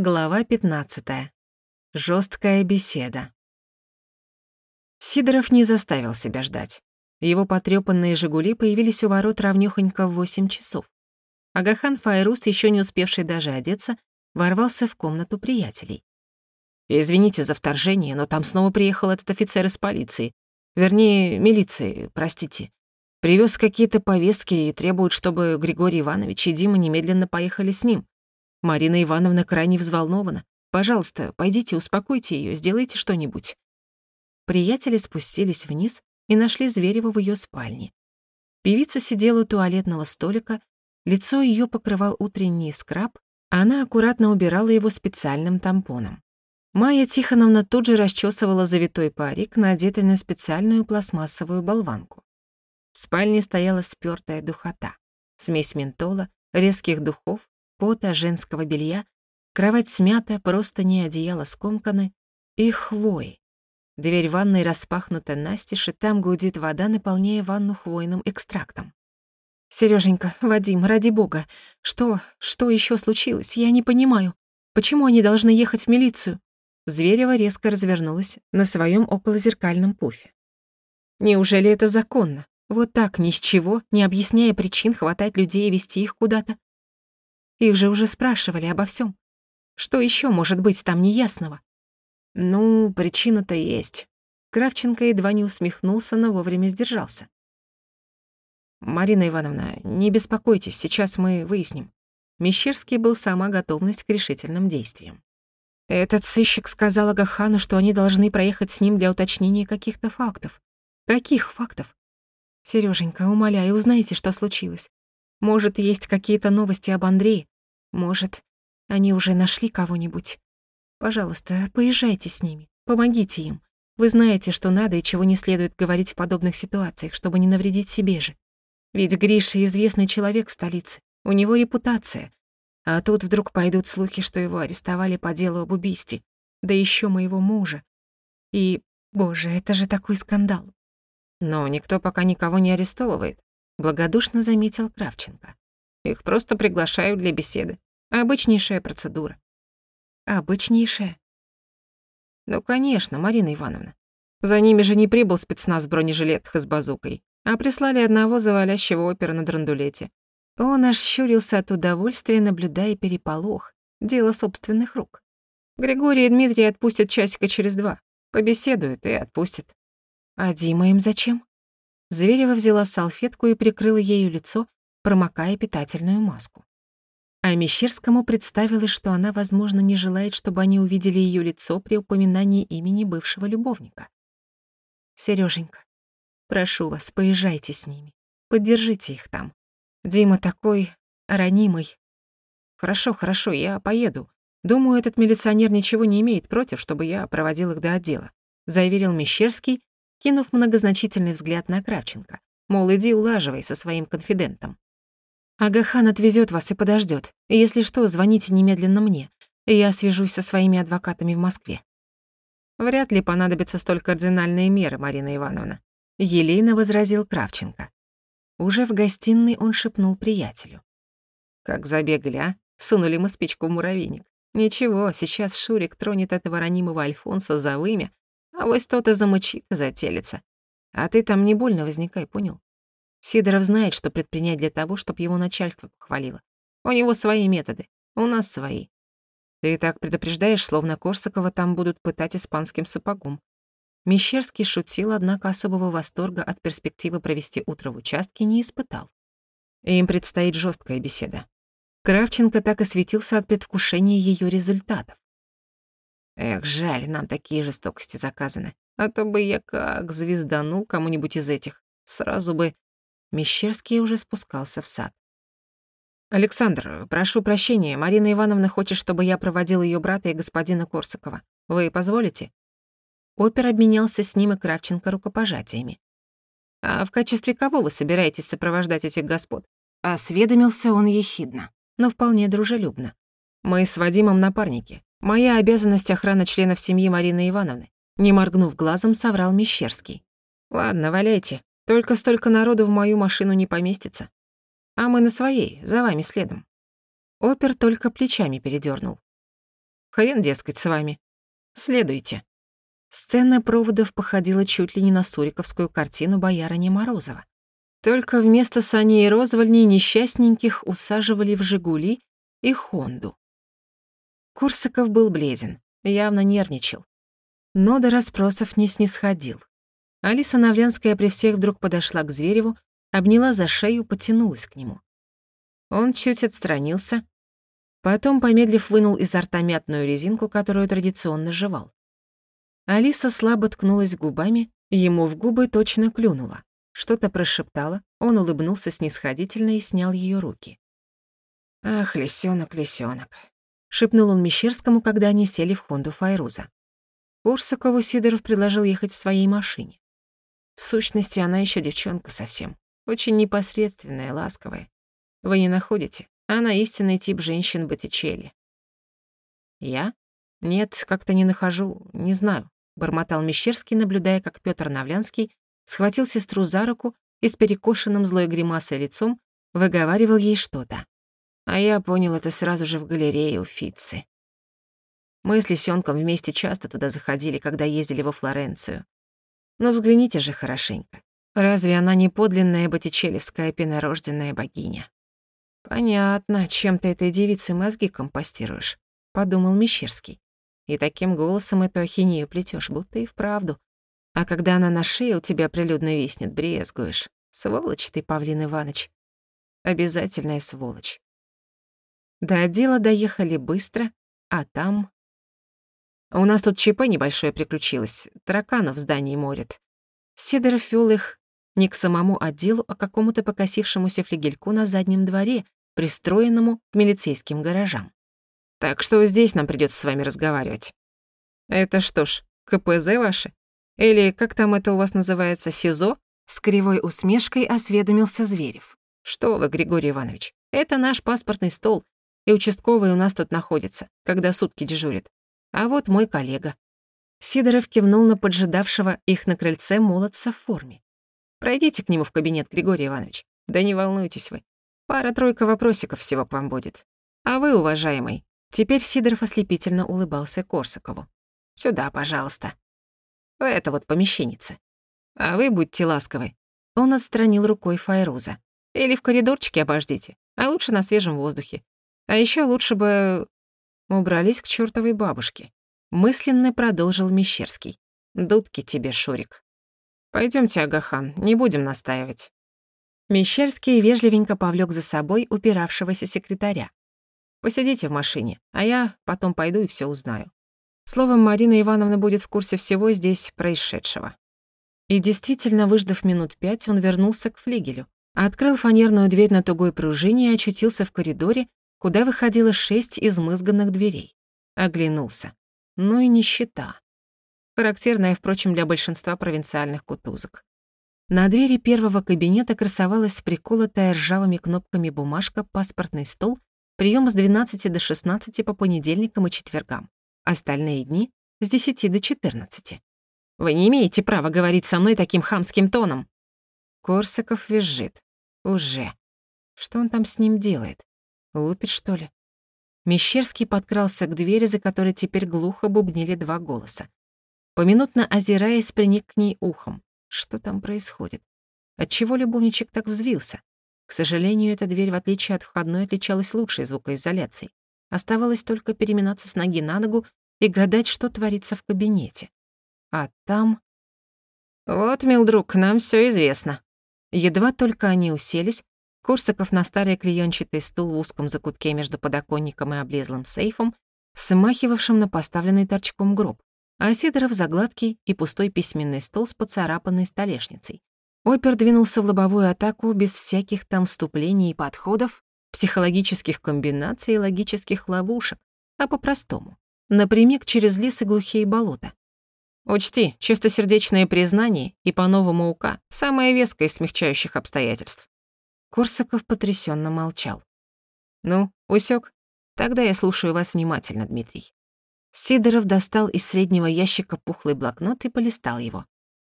Глава 15. Жесткая беседа. Сидоров не заставил себя ждать. Его потрёпанные «Жигули» появились у ворот равнёхонько в 8 часов. Агахан Файрус, ещё не успевший даже одеться, ворвался в комнату приятелей. «Извините за вторжение, но там снова приехал этот офицер из полиции. Вернее, милиции, простите. Привёз какие-то повестки и требует, чтобы Григорий Иванович и Дима немедленно поехали с ним. Марина Ивановна крайне взволнована. Пожалуйста, пойдите, успокойте ее, сделайте что-нибудь. Приятели спустились вниз и нашли Зверева в ее спальне. Певица сидела у туалетного столика, лицо ее покрывал утренний скраб, а она аккуратно убирала его специальным тампоном. Майя Тихоновна тут же расчесывала завитой парик, надетый на специальную пластмассовую болванку. В спальне стояла спёртая духота, смесь ментола, резких духов, пота, женского белья, кровать смята, просто не одеяло скомканы и хвои. Дверь ванной распахнута настежь, и там гудит вода, наполняя ванну хвойным экстрактом. Сереженька, Вадим, ради бога, что, что еще случилось? Я не понимаю. Почему они должны ехать в милицию?» Зверева резко развернулась на своем околозеркальном пуфе. «Неужели это законно? Вот так, ни с чего, не объясняя причин, хватать людей и вести их куда-то? Их же уже спрашивали обо всем. Что еще может быть там неясного? Ну, причина-то есть. Кравченко едва не усмехнулся, но вовремя сдержался. «Марина Ивановна, не беспокойтесь, сейчас мы выясним». Мещерский был сама готовность к решительным действиям. Этот сыщик сказал Агахану, что они должны проехать с ним для уточнения каких-то фактов. Каких фактов? Сереженька, умоляю, узнайте, что случилось. Может, есть какие-то новости об Андрее? Может, они уже нашли кого-нибудь? Пожалуйста, поезжайте с ними, помогите им. Вы знаете, что надо и чего не следует говорить в подобных ситуациях, чтобы не навредить себе же. Ведь Гриша известный человек в столице, у него репутация. А тут вдруг пойдут слухи, что его арестовали по делу об убийстве, да еще моего мужа. И, боже, это же такой скандал. Но никто пока никого не арестовывает благодушно заметил Кравченко. Их просто приглашают для беседы. Обычнейшая процедура. Обычнейшая? Ну, конечно, Марина Ивановна. За ними же не прибыл спецназ в бронежилетах и с базукой, а прислали одного завалящего опера на драндулете. Он аж щурился от удовольствия, наблюдая переполох, дело собственных рук. Григорий и Дмитрий отпустят часика через два. Побеседуют и отпустят. А Дима им зачем? Зверева взяла салфетку и прикрыла ею лицо, промокая питательную маску. А Мещерскому представилось, что она, возможно, не желает, чтобы они увидели ее лицо при упоминании имени бывшего любовника. Сереженька, прошу вас, поезжайте с ними, поддержите их там. Дима такой ранимый. Хорошо, хорошо, я поеду. Думаю, этот милиционер ничего не имеет против, чтобы я проводил их до отдела», заверил Мещерский кинув многозначительный взгляд на Кравченко. Мол, иди улаживай со своим конфидентом. Агахан отвезет вас и подождет. Если что, звоните немедленно мне. Я свяжусь со своими адвокатами в Москве. Вряд ли понадобятся столь кардинальные меры, Марина Ивановна. Елейно возразил Кравченко. Уже в гостиной он шепнул приятелю. Как забегали, а? Сунули мы спичку в муравейник. Ничего, сейчас Шурик тронет этого ранимого Альфонса за вымя, а вось тот и замычит, и зателится. А ты там не больно возникай, понял? Сидоров знает, что предпринять для того, чтобы его начальство похвалило. У него свои методы, у нас свои. Ты так предупреждаешь, словно Корсакова там будут пытать испанским сапогом. Мещерский шутил, однако особого восторга от перспективы провести утро в участке не испытал. Им предстоит жесткая беседа. Кравченко так и светился от предвкушения ее результатов. Эх, жаль, нам такие жестокости заказаны. А то бы я как звезданул кому-нибудь из этих. Сразу бы... Мещерский уже спускался в сад. «Александр, прошу прощения, Марина Ивановна хочет, чтобы я проводил ее брата и господина Корсакова. Вы позволите?» Опер обменялся с ним и Кравченко рукопожатиями. «А в качестве кого вы собираетесь сопровождать этих господ?» Осведомился он ехидно, но вполне дружелюбно. «Мы с Вадимом напарники. Моя обязанность охрана членов семьи Марины Ивановны. Не моргнув глазом, соврал Мещерский. Ладно, валяйте. Только столько народу в мою машину не поместится. А мы на своей, за вами следом. Опер только плечами передернул. Хрен, дескать, с вами. Следуйте. Сцена проводов походила чуть ли не на суриковскую картину боярыни Морозова. Только вместо саней и розвольней несчастненьких усаживали в «Жигули» и «Хонду». Курсаков был бледен, явно нервничал. Но до расспросов не снисходил. Алиса Навлянская при всех вдруг подошла к Звереву, обняла за шею, потянулась к нему. Он чуть отстранился, потом, помедлив, вынул изо рта мятную резинку, которую традиционно жевал. Алиса слабо ткнулась губами, ему в губы точно клюнула. Что-то прошептала, он улыбнулся снисходительно и снял ее руки. «Ах, лисёнок, лисёнок», — шепнул он Мещерскому, когда они сели в Хонду Файруза. Урсакову Сидоров предложил ехать в своей машине. В сущности, она еще девчонка совсем. Очень непосредственная, ласковая. Вы не находите? Она истинный тип женщин Боттичелли. Я? Нет, как-то не нахожу, не знаю, бормотал Мещерский, наблюдая, как Петр Навлянский схватил сестру за руку и с перекошенным злой гримасой лицом выговаривал ей что-то. А я понял это сразу же в галерее у Фитцы. Мы с Лисёнком вместе часто туда заходили, когда ездили во Флоренцию. Но взгляните же хорошенько. Разве она не подлинная боттичелевская пенорожденная богиня? Понятно, чем ты этой девице мозги компостируешь, подумал Мещерский. И таким голосом эту ахинею плетёшь, будто и вправду. А когда она на шее у тебя прилюдно виснет, брезгуешь. Сволочь ты, Павлин Иванович. Обязательная сволочь. До отдела доехали быстро, а там... У нас тут ЧП небольшое приключилось. Тараканов в здании морят. Сидоров вёл их не к самому отделу, а к какому-то покосившемуся флигельку на заднем дворе, пристроенному к милицейским гаражам. Так что здесь нам придётся с вами разговаривать. Это что ж, КПЗ ваши? Или как там это у вас называется, СИЗО? С кривой усмешкой осведомился Зверев. Что вы, Григорий Иванович, это наш паспортный стол, и участковый у нас тут находится, когда сутки дежурит. А вот мой коллега». Сидоров кивнул на поджидавшего их на крыльце молодца в форме. «Пройдите к нему в кабинет, Григорий Иванович. Да не волнуйтесь вы. Пара-тройка вопросиков всего к вам будет. А вы, уважаемый...» Теперь Сидоров ослепительно улыбался Корсакову. «Сюда, пожалуйста. Это вот помещеннице. А вы будьте ласковы». Он отстранил рукой Файруза. «Или в коридорчике обождите, а лучше на свежем воздухе. А еще лучше бы убрались к чертовой бабушке. Мысленно продолжил Мещерский. Дудки тебе, Шурик. Пойдемте, Агахан, не будем настаивать. Мещерский вежливенько повлек за собой упиравшегося секретаря. Посидите в машине, а я потом пойду и все узнаю. Словом, Марина Ивановна будет в курсе всего здесь происшедшего. И действительно, выждав минут пять, он вернулся к флигелю, открыл фанерную дверь на тугой пружине и очутился в коридоре, куда выходило шесть измызганных дверей. Оглянулся. Ну и нищета. Характерная, впрочем, для большинства провинциальных кутузок. На двери первого кабинета красовалась приколотая ржавыми кнопками бумажка «Паспортный стол», прием с 12 до 16 по понедельникам и четвергам. Остальные дни — с 10 до 14. «Вы не имеете права говорить со мной таким хамским тоном!» Корсаков визжит. Уже. Что он там с ним делает? Лупит, что ли? Мещерский подкрался к двери, за которой теперь глухо бубнили два голоса. Поминутно озираясь, приник к ней ухом. Что там происходит? Отчего любовничек так взвился? К сожалению, эта дверь, в отличие от входной, отличалась лучшей звукоизоляцией. Оставалось только переминаться с ноги на ногу и гадать, что творится в кабинете. А там... «Вот, мил друг, нам все известно». Едва только они уселись, Курсаков на старый клеёнчатый стул в узком закутке между подоконником и облезлым сейфом, смахивавшим на поставленный торчком гроб, а Сидоров за гладкий и пустой письменный стол с поцарапанной столешницей. Опер двинулся в лобовую атаку без всяких там вступлений и подходов, психологических комбинаций и логических ловушек, а по-простому, напрямик через лес и глухие болота. Учти, чистосердечное признание и по-новому УК — самое веское из смягчающих обстоятельств. Корсаков потрясенно молчал. «Ну, усек? Тогда я слушаю вас внимательно, Дмитрий». Сидоров достал из среднего ящика пухлый блокнот и полистал его.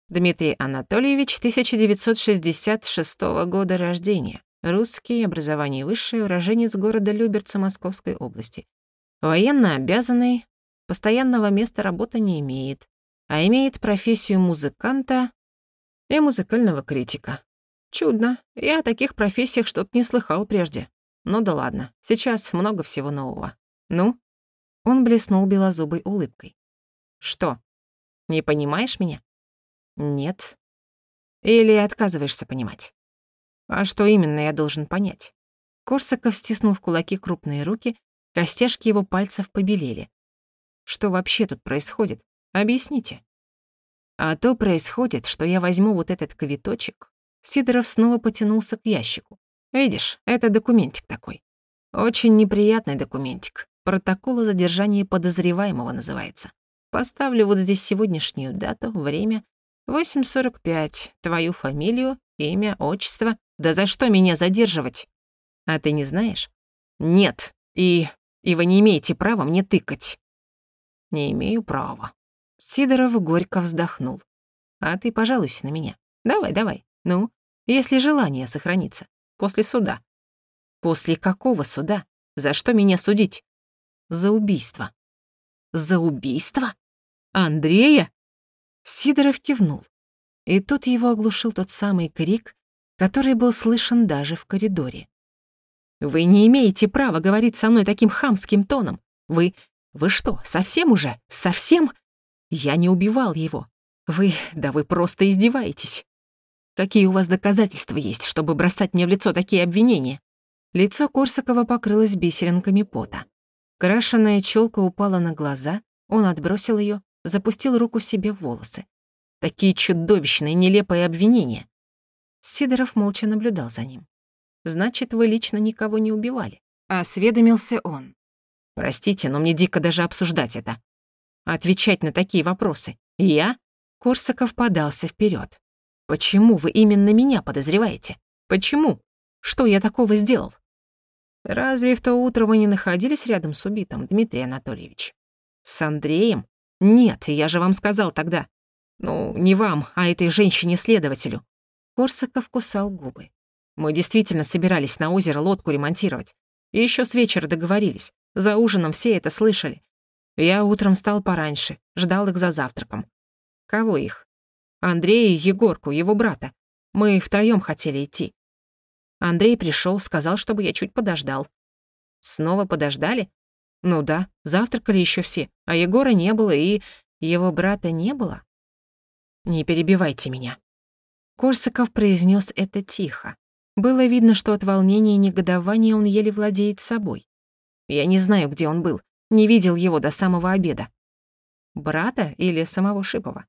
Дмитрий Анатольевич, 1966 года рождения. Русский, образование высшее, уроженец города Люберца Московской области. Военно обязанный, постоянного места работы не имеет, а имеет профессию музыканта и музыкального критика. Чудно, я о таких профессиях что-то не слыхал прежде. Ну да ладно, сейчас много всего нового. Ну? Он блеснул белозубой улыбкой. Что, не понимаешь меня? Нет. Или отказываешься понимать? А что именно я должен понять? Корсаков стиснул в кулаки крупные руки, костяшки его пальцев побелели. Что вообще тут происходит? Объясните. А то происходит, что я возьму вот этот квиточек. Сидоров снова потянулся к ящику. Видишь, это документик такой. Очень неприятный документик. Протокол о задержании подозреваемого называется. Поставлю вот здесь сегодняшнюю дату, время, 8.45, твою фамилию, имя, отчество. Да за что меня задерживать? А ты не знаешь? Нет. И... и вы не имеете права мне тыкать. Не имею права. Сидоров горько вздохнул. А ты пожалуйся на меня. Давай, давай. Ну, если желание сохранится. После суда. После какого суда? За что меня судить? За убийство. За убийство? Андрея? Сидоров кивнул. И тут его оглушил тот самый крик, который был слышен даже в коридоре. «Вы не имеете права говорить со мной таким хамским тоном. Вы... вы что, совсем уже? Совсем? Я не убивал его. Вы... да вы просто издеваетесь. Какие у вас доказательства есть, чтобы бросать мне в лицо такие обвинения?» Лицо Корсакова покрылось бисеринками пота. Крашеная челка упала на глаза, он отбросил ее, запустил руку себе в волосы. Такие чудовищные, нелепые обвинения. Сидоров молча наблюдал за ним. «Значит, вы лично никого не убивали?» Осведомился он. «Простите, но мне дико даже обсуждать это. Отвечать на такие вопросы. Я?» Корсаков подался вперед. «Почему вы именно меня подозреваете? Почему? Что я такого сделал?» «Разве в то утро вы не находились рядом с убитым, Дмитрий Анатольевич?» «С Андреем? Нет, я же вам сказал тогда. Ну, не вам, а этой женщине-следователю. Корсаков кусал губы. Мы действительно собирались на озеро лодку ремонтировать. И ещё с вечера договорились. За ужином все это слышали. Я утром встал пораньше, ждал их за завтраком. Кого их? Андрея и Егорку, его брата. Мы втроём хотели идти. Андрей пришёл, сказал, чтобы я чуть подождал. Снова подождали? Ну да, завтракали ещё все, а Егора не было и его брата не было. Не перебивайте меня. Корсаков произнес это тихо. Было видно, что от волнения и негодования он еле владеет собой. Я не знаю, где он был, не видел его до самого обеда. Брата или самого Шипова?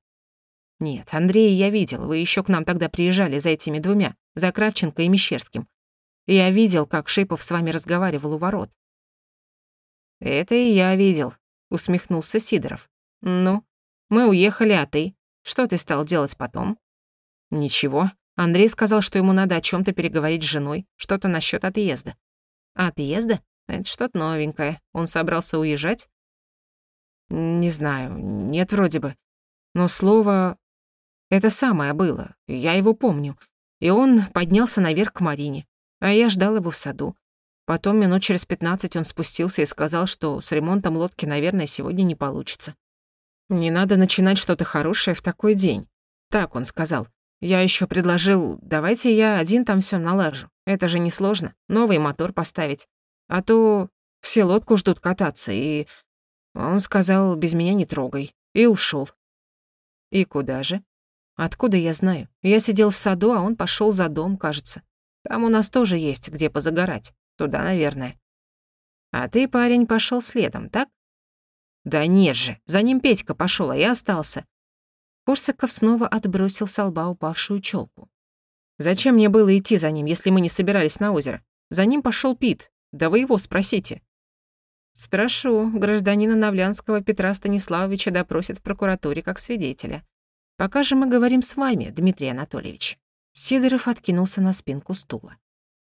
Нет, Андрея я видел, вы еще к нам тогда приезжали за этими двумя, за Кравченко и Мещерским. Я видел, как Шипов с вами разговаривал у ворот. Это и я видел, усмехнулся Сидоров. Ну, мы уехали, а ты? Что ты стал делать потом? Ничего. Андрей сказал, что ему надо о чем то переговорить с женой, что-то насчет отъезда. Отъезда? Это что-то новенькое. Он собрался уезжать? Не знаю, нет вроде бы. Но слово... Это самое было, я его помню. И он поднялся наверх к Марине, а я ждал его в саду. Потом минут через пятнадцать он спустился и сказал, что с ремонтом лодки, наверное, сегодня не получится. «Не надо начинать что-то хорошее в такой день», — так он сказал. Я еще предложил, давайте я один там все налажу. Это же несложно, новый мотор поставить. А то все лодку ждут кататься, и... Он сказал, без меня не трогай, и ушел. И куда же? Откуда я знаю? Я сидел в саду, а он пошел за дом, кажется. Там у нас тоже есть, где позагорать. Туда, наверное. А ты, парень, пошел следом, так? Да нет же, за ним Петька пошел, а я остался. Корсаков снова отбросил с лба упавшую челку. «Зачем мне было идти за ним, если мы не собирались на озеро? За ним пошел Пит. Да вы его спросите». «Спрошу. Гражданина Навлянского Петра Станиславовича допросят в прокуратуре как свидетеля. Пока же мы говорим с вами, Дмитрий Анатольевич». Сидоров откинулся на спинку стула.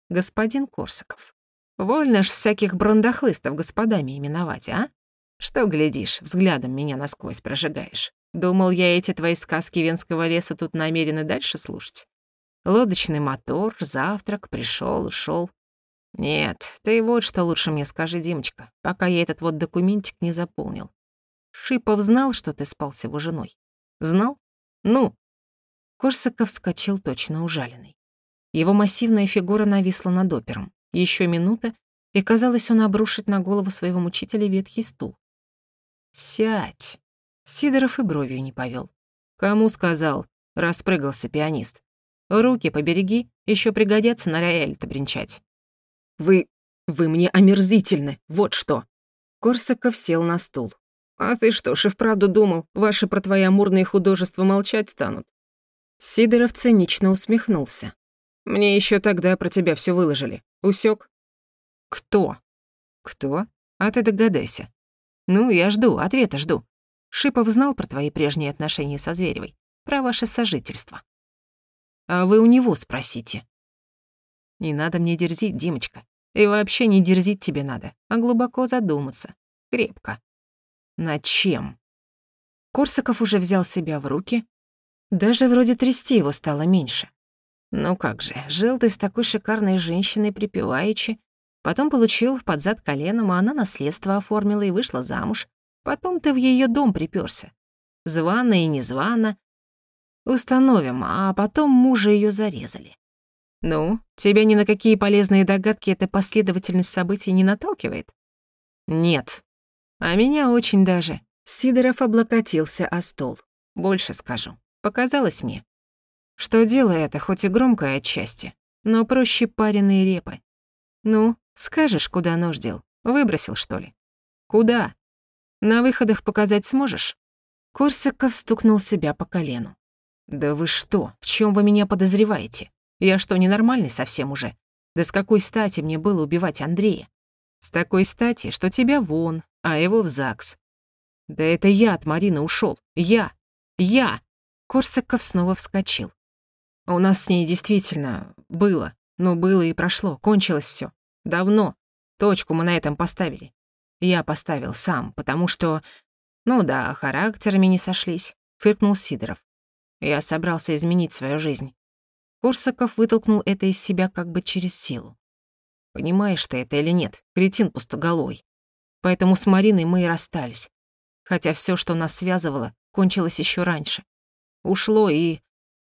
«Господин Корсаков, вольно ж всяких брандахлыстов господами именовать, а? Что глядишь, взглядом меня насквозь прожигаешь?» Думал, я эти твои сказки Венского леса тут намерены дальше слушать. Лодочный мотор, завтрак, пришел, ушел. Нет, ты вот что лучше мне скажи, Димочка, пока я этот вот документик не заполнил. Шипов знал, что ты спал с его женой. Знал? Ну? Корсаков вскочил точно ужаленный. Его массивная фигура нависла над опером. Еще минута, и казалось, он обрушит на голову своего мучителя ветхий стул. «Сядь!» Сидоров и бровью не повел. «Кому сказал?» — распрыгался пианист. «Руки побереги, еще пригодятся на рояле-то бренчать». «Вы... вы мне омерзительны, вот что!» Корсаков сел на стул. «А ты что ж и вправду думал, ваши про твои амурные художества молчать станут?» Сидоров цинично усмехнулся. «Мне еще тогда про тебя все выложили. Усек? «Кто?» «Кто? А ты догадайся». «Ну, я жду, ответа жду. Шипов знал про твои прежние отношения со Зверевой, про ваше сожительство. А вы у него спросите. Не надо мне дерзить, Димочка. И вообще не дерзить тебе надо, а глубоко задуматься. Крепко. Над чем? Корсаков уже взял себя в руки. Даже вроде трясти его стало меньше. Ну как же, жил ты с такой шикарной женщиной припеваючи, потом получил под зад коленом, а она наследство оформила и вышла замуж, Потом ты в ее дом припёрся. Звано и незвано. Установим, а потом мужа ее зарезали. Ну, тебя ни на какие полезные догадки эта последовательность событий не наталкивает? Нет. А меня очень даже. Сидоров облокотился о стол. Больше скажу. Показалось мне, что дело это хоть и громкое отчасти, но проще пареные репы. Ну, скажешь, куда нож дел? Выбросил, что ли? Куда? На выходах показать сможешь?» Корсаков стукнул себя по колену. «Да вы что? В чем вы меня подозреваете? Я что, ненормальный совсем уже? Да с какой стати мне было убивать Андрея? С такой стати, что тебя вон, а его в ЗАГС. Да это я от Марины ушел. Я! Я!» Корсаков снова вскочил. «У нас с ней действительно было. Ну, было и прошло. Кончилось все. Давно. Точку мы на этом поставили. Я поставил сам, потому что... Ну да, характерами не сошлись, фыркнул Сидоров. Я собрался изменить свою жизнь. Корсаков вытолкнул это из себя как бы через силу. Понимаешь ты это или нет, кретин пустоголовый. Поэтому с Мариной мы и расстались. Хотя все, что нас связывало, кончилось еще раньше. Ушло и...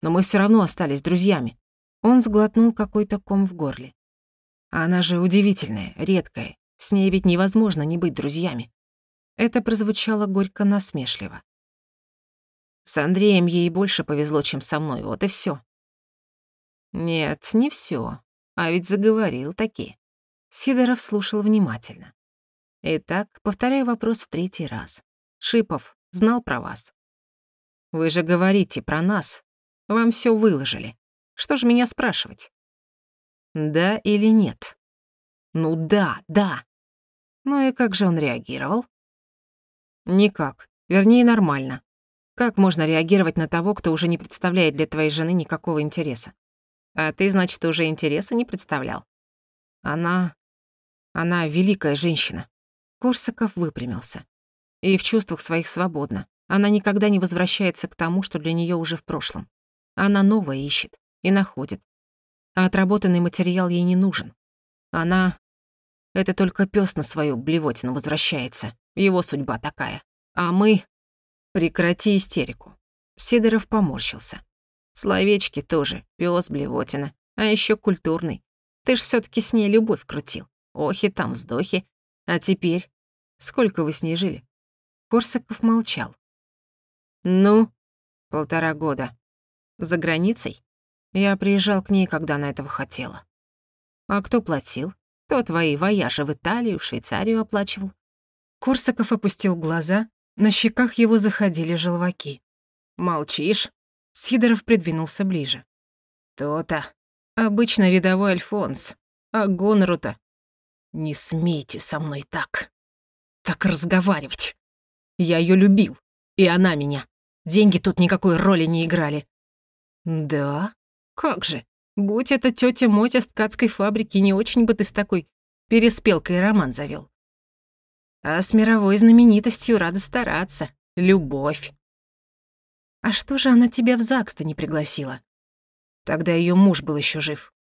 Но мы все равно остались друзьями. Он сглотнул какой-то ком в горле. Она же удивительная, редкая, с ней ведь невозможно не быть друзьями. Это прозвучало горько насмешливо. С Андреем ей больше повезло, чем со мной, вот и все. Нет, не все. А ведь заговорил таки. Сидоров слушал внимательно. Итак, повторяю вопрос в третий раз. Шипов знал про вас. Вы же говорите про нас. Вам все выложили. Что же меня спрашивать? Да или нет? Ну да, да. Ну и как же он реагировал? Никак. Вернее, нормально. Как можно реагировать на того, кто уже не представляет для твоей жены никакого интереса? А ты, значит, уже интереса не представлял? Она... Она великая женщина. Корсаков выпрямился. И в чувствах своих свободна. Она никогда не возвращается к тому, что для нее уже в прошлом. Она новое ищет и находит. А отработанный материал ей не нужен. Она это только пес на свою блевотину возвращается. Его судьба такая. А мы... Прекрати истерику. Сидоров поморщился. Словечки тоже. Пес, блевотина. А еще культурный. Ты ж все таки с ней любовь крутил. Охи там, вздохи. А теперь... Сколько вы с ней жили? Корсаков молчал. Ну, полтора года. За границей? Я приезжал к ней, когда она этого хотела. А кто платил? Кто твои вояжи в Италию, Швейцарию оплачивал?» Корсаков опустил глаза, на щеках его заходили желваки. «Молчишь?» Сидоров придвинулся ближе. «То-то. Обычно рядовой Альфонс. А гонору-то...» «Не смейте со мной так. Так разговаривать. Я ее любил, и она меня. Деньги тут никакой роли не играли». «Да? Как же? Будь это тетя Мотя с ткацкой фабрики, не очень бы ты с такой переспелкой роман завел. А с мировой знаменитостью рада стараться. Любовь. А что же она тебя в ЗАГС-то не пригласила? Тогда ее муж был еще жив.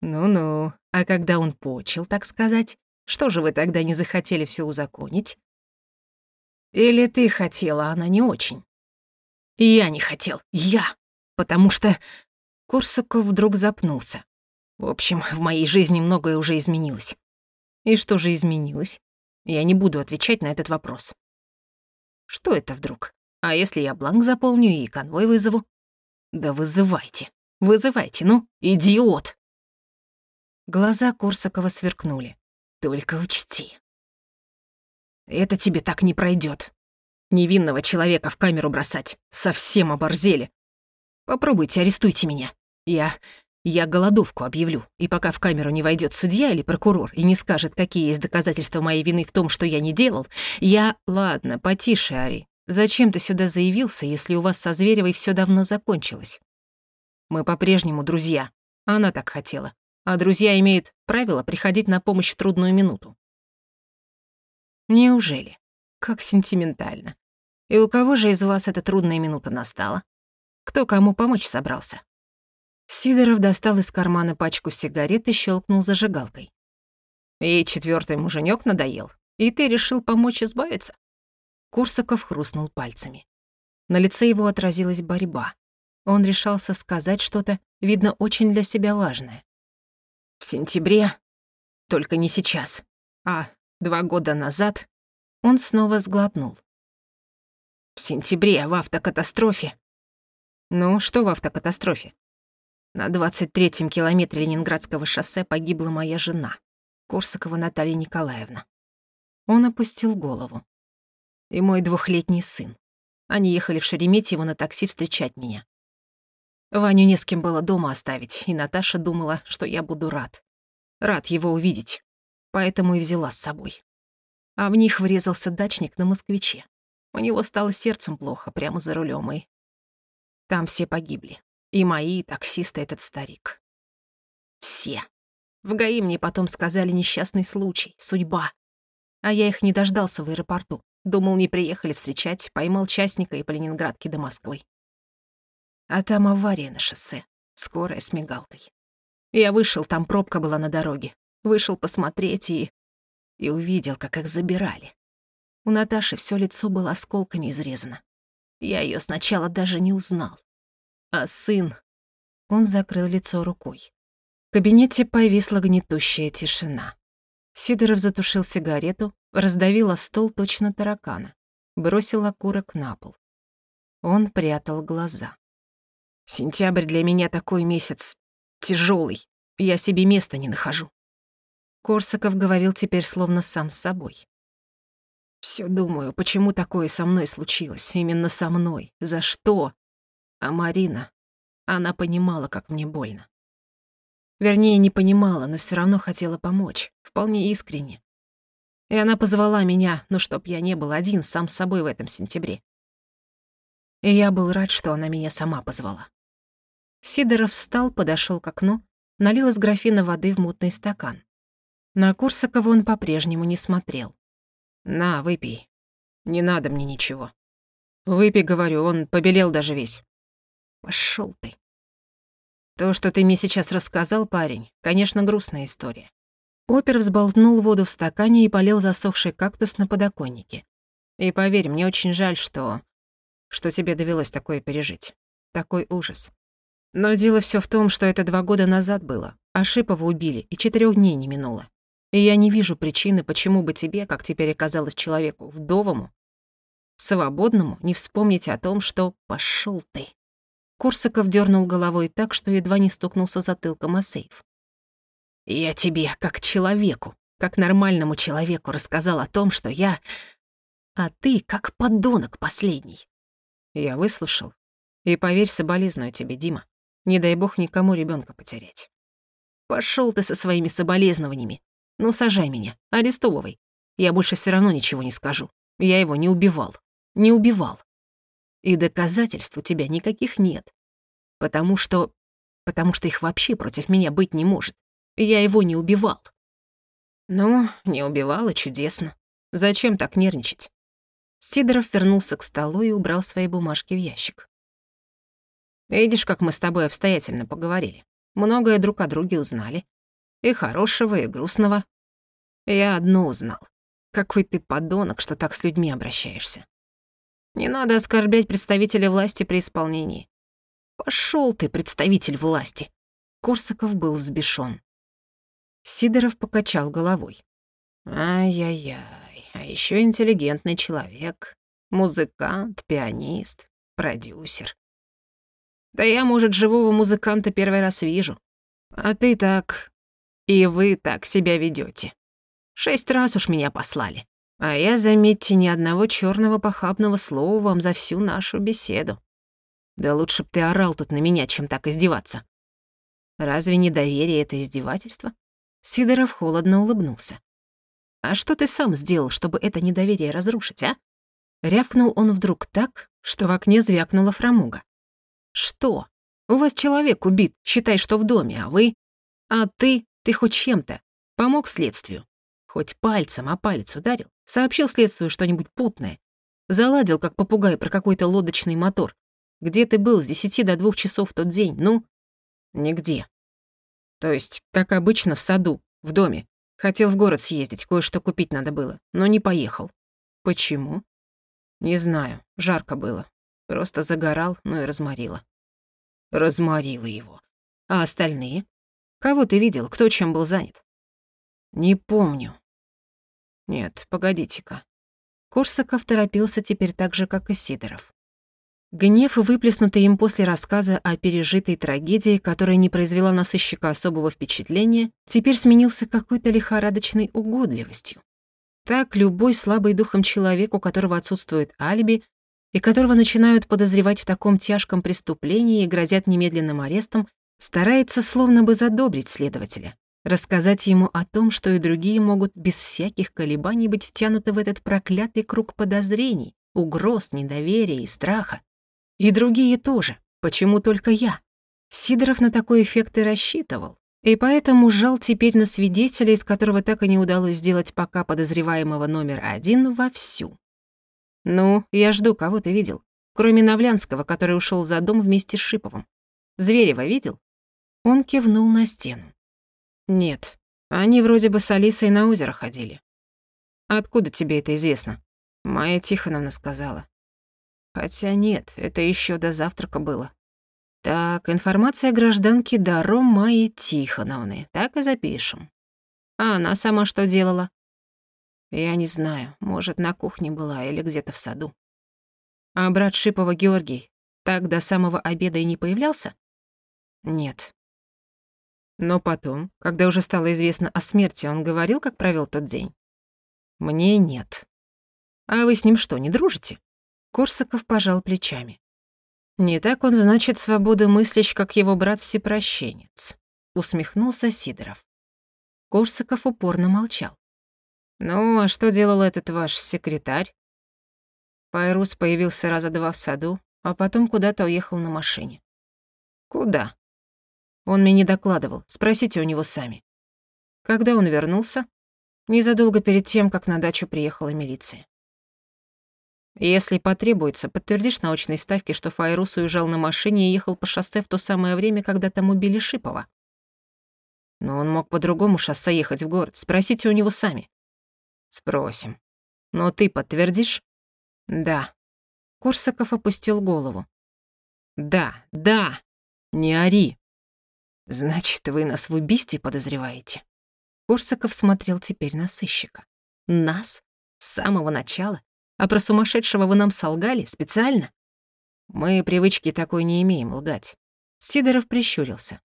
Ну-ну, а когда он почил, так сказать, что же вы тогда не захотели все узаконить? Или ты хотела, а она не очень? Я не хотел, я, потому что... Корсаков вдруг запнулся. В общем, в моей жизни многое уже изменилось. И что же изменилось? Я не буду отвечать на этот вопрос. Что это вдруг? А если я бланк заполню и конвой вызову? Да вызывайте. Вызывайте, ну, идиот. Глаза Корсакова сверкнули. Только учти. Это тебе так не пройдет. Невинного человека в камеру бросать. Совсем оборзели. Попробуйте, арестуйте меня. Я... Я голодовку объявлю, и пока в камеру не войдет судья или прокурор и не скажет, какие есть доказательства моей вины в том, что я не делал, я... Ладно, потише, Ари. Зачем ты сюда заявился, если у вас со Зверевой все давно закончилось? Мы по-прежнему друзья. Она так хотела. А друзья имеют правило приходить на помощь в трудную минуту. Неужели? Как сентиментально. И у кого же из вас эта трудная минута настала? Кто кому помочь собрался? Сидоров достал из кармана пачку сигарет и щелкнул зажигалкой. И четвертый муженек надоел, и ты решил помочь избавиться? Курсаков хрустнул пальцами. На лице его отразилась борьба. Он решался сказать что-то, видно, очень для себя важное. В сентябре, только не сейчас, а два года назад, он снова сглотнул. В сентябре, в автокатастрофе. Ну, что в автокатастрофе? На 23-м километре Ленинградского шоссе погибла моя жена, Корсакова Наталья Николаевна. Он опустил голову. И мой двухлетний сын. Они ехали в Шереметьево на такси встречать меня. Ваню не с кем было дома оставить, и Наташа думала, что я буду рад. Рад его увидеть. Поэтому и взяла с собой. А в них врезался дачник на москвиче. У него стало сердцем плохо прямо за рулем, и... Там все погибли. И мои, и таксисты, этот старик. Все. В ГАИ мне потом сказали несчастный случай, судьба. А я их не дождался в аэропорту. Думал, не приехали встречать, поймал частника и по Ленинградке до Москвы. А там авария на шоссе, скорая с мигалкой. Я вышел, там пробка была на дороге. Вышел посмотреть и... И увидел, как их забирали. У Наташи все лицо было осколками изрезано. Я ее сначала даже не узнал. А сын... Он закрыл лицо рукой. В кабинете повисла гнетущая тишина. Сидоров затушил сигарету, раздавил о стол точно таракана, бросил окурок на пол. Он прятал глаза. «Сентябрь для меня такой месяц тяжелый. Я себе места не нахожу». Корсаков говорил теперь словно сам с собой. Все думаю, почему такое со мной случилось, именно со мной, за что? А Марина, она понимала, как мне больно. Вернее, не понимала, но все равно хотела помочь, вполне искренне. И она позвала меня, ну чтоб я не был один сам с собой в этом сентябре. И я был рад, что она меня сама позвала. Сидоров встал, подошел к окну, налил из графина воды в мутный стакан. На Курсакова он по-прежнему не смотрел. «На, выпей. Не надо мне ничего». «Выпей, говорю, он побелел даже весь». Пошел ты. То, что ты мне сейчас рассказал, парень, конечно, грустная история. Опер взболтнул воду в стакане и полил засохший кактус на подоконнике. И поверь, мне очень жаль, что... что тебе довелось такое пережить. Такой ужас. Но дело все в том, что это два года назад было, а Шипова убили, и четырех дней не минуло. И я не вижу причины, почему бы тебе, как теперь оказалось человеку, вдовому, свободному, не вспомнить о том, что пошел ты. Корсаков дернул головой так, что едва не стукнулся затылком о сейф. «Я тебе, как человеку, как нормальному человеку, рассказал о том, что я... А ты, как подонок последний». Я выслушал. И поверь, соболезную тебе, Дима. Не дай бог никому ребенка потерять. Пошел ты со своими соболезнованиями. Ну, сажай меня, арестовывай. Я больше все равно ничего не скажу. Я его не убивал. Не убивал. И доказательств у тебя никаких нет. Потому что... Потому что их вообще против меня быть не может. Я его не убивал. Ну, не убивал, и чудесно. Зачем так нервничать? Сидоров вернулся к столу и убрал свои бумажки в ящик. Видишь, как мы с тобой обстоятельно поговорили. Многое друг о друге узнали. И хорошего, и грустного. Я одно узнал. какой ты подонок, что так с людьми обращаешься. Не надо оскорблять представителя власти при исполнении. Пошел ты, представитель власти. Корсаков был взбешен. Сидоров покачал головой. Ай-яй-яй, а еще интеллигентный человек. Музыкант, пианист, продюсер. Да я, может, живого музыканта первый раз вижу. А ты так... И вы так себя ведете. Шесть раз уж меня послали. А я, заметьте, ни одного черного похабного слова вам за всю нашу беседу. Да лучше б ты орал тут на меня, чем так издеваться. Разве недоверие — это издевательство? Сидоров холодно улыбнулся. А что ты сам сделал, чтобы это недоверие разрушить, а? Рявкнул он вдруг так, что в окне звякнула фрамуга. Что? У вас человек убит, считай, что в доме, а вы... А ты, ты хоть чем-то помог следствию? Хоть пальцем о палец ударил, сообщил следствию что-нибудь путное. Заладил, как попугай, про какой-то лодочный мотор. Где ты был с десяти до двух часов в тот день? Ну? Нигде. То есть, как обычно, в саду, в доме. Хотел в город съездить, кое-что купить надо было, но не поехал. Почему? Не знаю, жарко было. Просто загорал, ну и разморило. Разморило его. А остальные? Кого ты видел, кто чем был занят? Не помню. Нет, погодите-ка. Корсаков торопился теперь так же, как и Сидоров. Гнев, выплеснутый им после рассказа о пережитой трагедии, которая не произвела на сыщика особого впечатления, теперь сменился какой-то лихорадочной угодливостью. Так любой слабый духом человек, у которого отсутствует алиби, и которого начинают подозревать в таком тяжком преступлении и грозят немедленным арестом, старается словно бы задобрить следователя, рассказать ему о том, что и другие могут без всяких колебаний быть втянуты в этот проклятый круг подозрений, угроз, недоверия и страха. И другие тоже. Почему только я? Сидоров на такой эффект и рассчитывал. И поэтому жал теперь на свидетеля, из которого так и не удалось сделать пока подозреваемого номер один вовсю. «Ну, я жду, кого ты видел? Кроме Навлянского, который ушел за дом вместе с Шиповым. Зверева видел?» Он кивнул на стену. «Нет, они вроде бы с Алисой на озеро ходили». «Откуда тебе это известно?» Майя Тихоновна сказала. Хотя нет, это еще до завтрака было. Так, информация гражданки Даро Майи Тихоновны. Так и запишем. А она сама что делала? Я не знаю, может, на кухне была или где-то в саду. А брат Шипова Георгий так до самого обеда и не появлялся? Нет. Но потом, когда уже стало известно о смерти, он говорил, как провел тот день? Мне нет. А вы с ним что, не дружите? Корсаков пожал плечами. «Не так он, значит, свобода мыслящ, как его брат-всепрощенец», — усмехнулся Сидоров. Корсаков упорно молчал. «Ну, а что делал этот ваш секретарь?» Пайрус появился раза два в саду, а потом куда-то уехал на машине. «Куда?» Он мне не докладывал, спросите у него сами. Когда он вернулся? Незадолго перед тем, как на дачу приехала милиция. Если потребуется, подтвердишь научной ставке, что Файрус уезжал на машине и ехал по шоссе в то самое время, когда там убили Шипова. Но он мог по другому шоссе ехать в город. Спросите у него сами. Спросим. Но ты подтвердишь? Да. Корсаков опустил голову. Да, да. Не ори. Значит, вы нас в убийстве подозреваете? Корсаков смотрел теперь на сыщика. Нас? С самого начала? А про сумасшедшего вы нам солгали специально? Мы привычки такой не имеем лгать. Сидоров прищурился.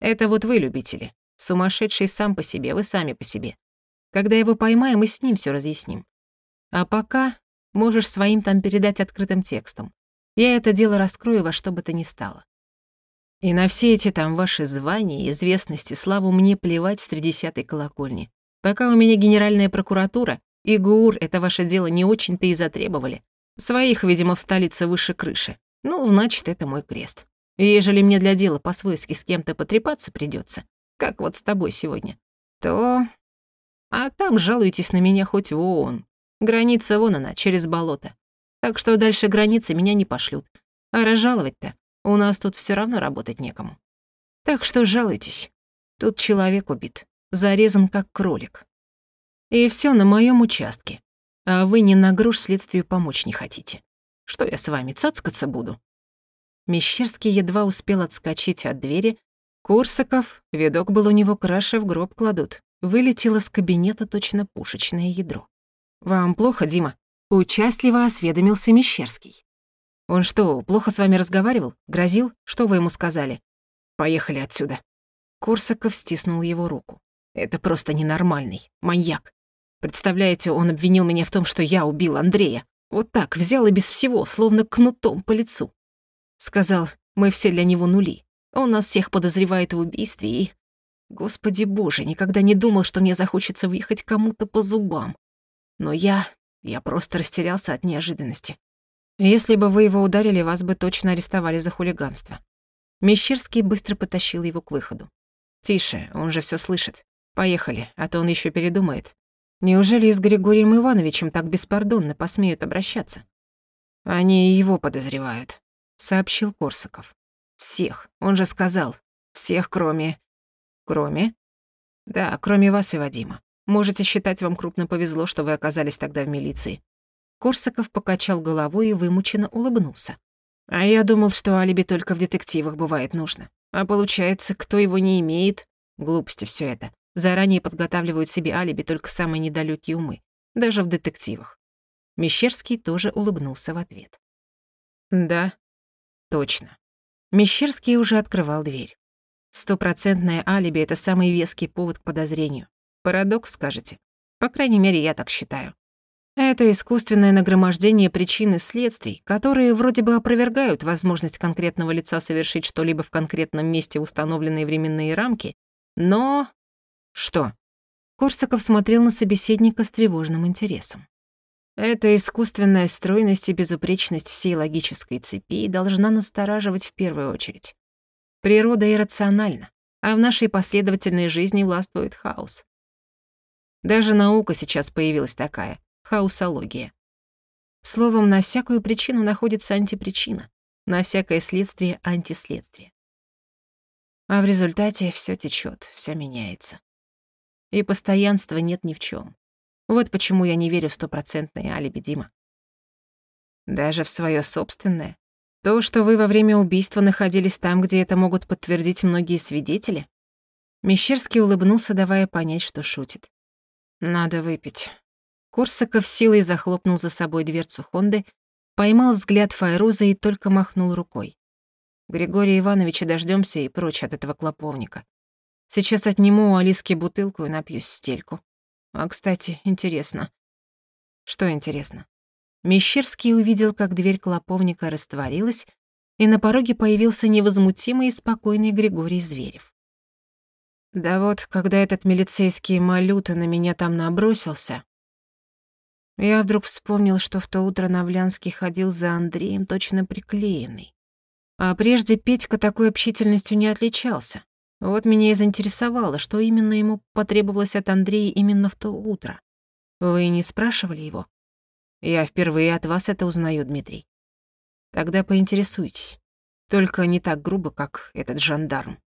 Это вот вы, любители. Сумасшедший сам по себе, вы сами по себе. Когда его поймаем, мы с ним все разъясним. А пока можешь своим там передать открытым текстом. Я это дело раскрою во что бы то ни стало. И на все эти там ваши звания, известности, славу мне плевать с тридесятой колокольни. Пока у меня генеральная прокуратура, и ГУР это ваше дело не очень-то и затребовали. Своих, видимо, в столице выше крыши. Ну, значит, это мой крест. И ежели мне для дела по-свойски с кем-то потрепаться придется, как вот с тобой сегодня, то... А там жалуйтесь на меня хоть в ООН. Граница вон она, через болото. Так что дальше границы меня не пошлют. А разжаловать-то у нас тут все равно работать некому. Так что жалуйтесь. Тут человек убит, зарезан как кролик. И все на моем участке. А вы ни на грош следствию помочь не хотите. Что я с вами цацкаться буду?» Мещерский едва успел отскочить от двери. Курсаков, видок был у него краше в гроб кладут, вылетел из кабинета точно пушечное ядро. «Вам плохо, Дима?» Участливо осведомился Мещерский. «Он что, плохо с вами разговаривал? Грозил? Что вы ему сказали?» «Поехали отсюда». Курсаков стиснул его руку. «Это просто ненормальный, маньяк. Представляете, он обвинил меня в том, что я убил Андрея. Вот так, взял и без всего, словно кнутом по лицу. Сказал, мы все для него нули. Он нас всех подозревает в убийстве и... Господи боже, никогда не думал, что мне захочется въехать кому-то по зубам. Но я... я просто растерялся от неожиданности. Если бы вы его ударили, вас бы точно арестовали за хулиганство. Мещерский быстро потащил его к выходу. «Тише, он же все слышит. Поехали, а то он еще передумает. Неужели с Григорием Ивановичем так беспардонно посмеют обращаться?» «Они его подозревают», — сообщил Корсаков. «Всех, он же сказал. Всех, кроме...» «Кроме?» «Да, кроме вас и Вадима. Можете считать, вам крупно повезло, что вы оказались тогда в милиции». Корсаков покачал головой и вымученно улыбнулся. «А я думал, что алиби только в детективах бывает нужно. А получается, кто его не имеет? Глупости все это. Заранее подготавливают себе алиби только самые недалёкие умы. Даже в детективах». Мещерский тоже улыбнулся в ответ. «Да, Точно. Мещерский уже открывал дверь. Стопроцентное алиби — это самый веский повод к подозрению. Парадокс, скажете? По крайней мере, я так считаю. Это искусственное нагромождение причин и следствий, которые вроде бы опровергают возможность конкретного лица совершить что-либо в конкретном месте установленные временные рамки, но... Что? Корсаков смотрел на собеседника с тревожным интересом. Эта искусственная стройность и безупречность всей логической цепи должна настораживать в первую очередь. Природа иррациональна, а в нашей последовательной жизни властвует хаос. Даже наука сейчас появилась такая — хаосология. Словом, на всякую причину находится антипричина, на всякое следствие — антиследствие. А в результате все течет, все меняется. И постоянства нет ни в чем. Вот почему я не верю в стопроцентное алиби Дима. Даже в свое собственное. То, что вы во время убийства находились там, где это могут подтвердить многие свидетели? Мещерский улыбнулся, давая понять, что шутит. Надо выпить. Корсаков силой захлопнул за собой дверцу Хонды, поймал взгляд Файруза и только махнул рукой. Григория Ивановича дождемся и прочь от этого клоповника. Сейчас отниму у Алиски бутылку и напьюсь стельку. А, кстати, интересно. Что интересно? Мещерский увидел, как дверь клоповника растворилась, и на пороге появился невозмутимый и спокойный Григорий Зверев. Да вот, когда этот милицейский малюта на меня там набросился, я вдруг вспомнил, что в то утро Навлянский ходил за Андреем точно приклеенный. А прежде Петька такой общительностью не отличался. Вот меня и заинтересовало, что именно ему потребовалось от Андрея именно в то утро. Вы не спрашивали его? Я впервые от вас это узнаю, Дмитрий. Тогда поинтересуйтесь. Только не так грубо, как этот жандарм.